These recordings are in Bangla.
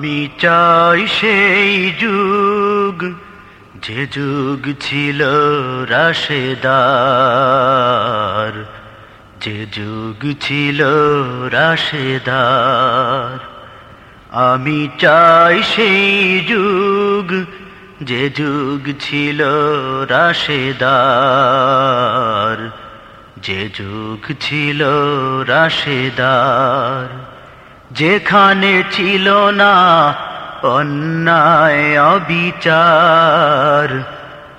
আমি সেই যুগ, যে যুগ ছিল রাশেদার। যে যুগ ছিল রাশেদার। আমি চাই সেই যুগ, যে যুগ ছিল রাশেদার। যে যুগ ছিল রাশেদার। যেখানে ছিল না অন্যায় অবিচার।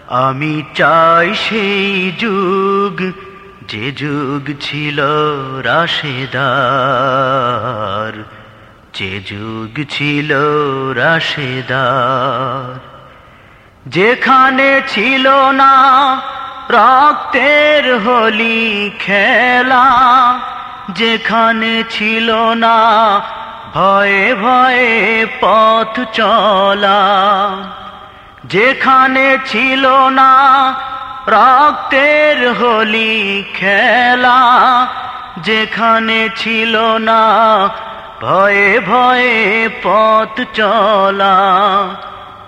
আমি চাই সেই যুগ, যে যুগ ছিল রাশেদার। যে যুগ ছিল রাশেদার। যেখানে ছিল না রক্তের হোলি খেলা যেখানে ছিল না, ভয়ে ভয়ে পথ চলা। যেখানে ছিল না, রক্তের হোলি খেলা। যেখানে ছিল না, ভয়ে ভয়ে পথ চলা।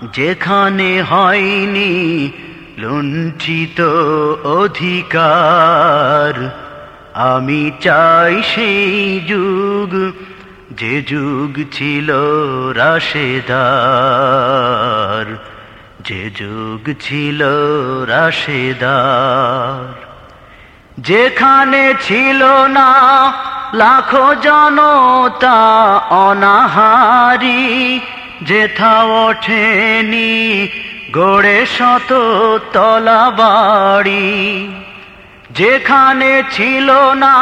যেখানে হয়নি লুণ্ঠিত অধিকার। আমি চাই সেই যুগ, যে যুগ ছিল রাশেদার। যে যুগ ছিল রাশেদার। যেখানে ছিল না লাখো জনতা অনাহারি, যেথা ওঠেনি গড়ে শত তলা বাড়ি যেখানে ছিল না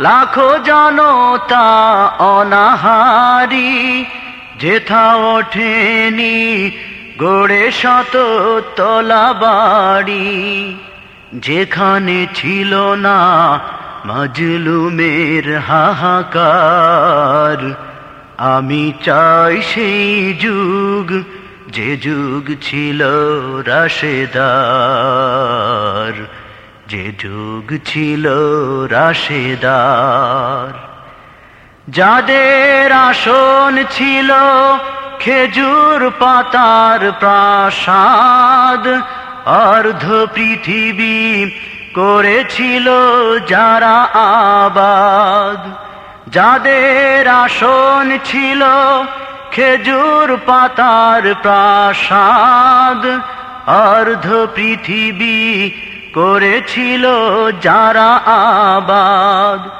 লাখো জনতা অনাহারি, যেথা ওঠেনি গড়ে শত তলা বাড়ি যেখানে ছিল না মজলুমের হাহাকার, আমি চাই সেই যুগ, যে যুগ ছিল রাশেদার। যে যুগ ছিল রাশেদার, যাদের আসন ছিল খেজুর পাতার প্রাসাদ, অর্ধ পৃথিবী করেছিল যারা আবাদ। যাদের আসন ছিল খেজুর পাতার প্রাসাদ, অর্ধ পৃথিবী করেছিল যারা আবাদ।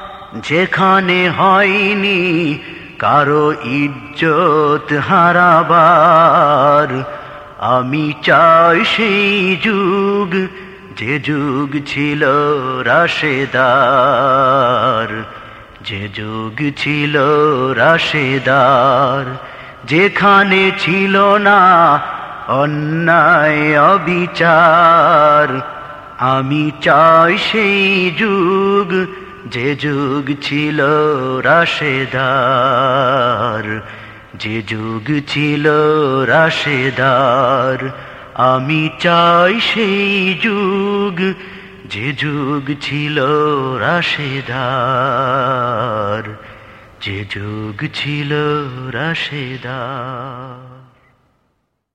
যেখানে হয়নি কারও ইজ্জত হারাবার। আমি চাই সেই যুগ, যে যুগ ছিল রাশেদার। যে যুগ ছিল রাশেদার, যেখানে ছিল না অন্যায় অবিচার। আমি চাই সেই যুগ, যে যুগ ছিল রাশেদার। যে যুগ ছিল রাশেদার, আমি চাই সেই যুগ, যে যুগ ছিল রাশেদার। যে যুগ ছিল রাশেদার।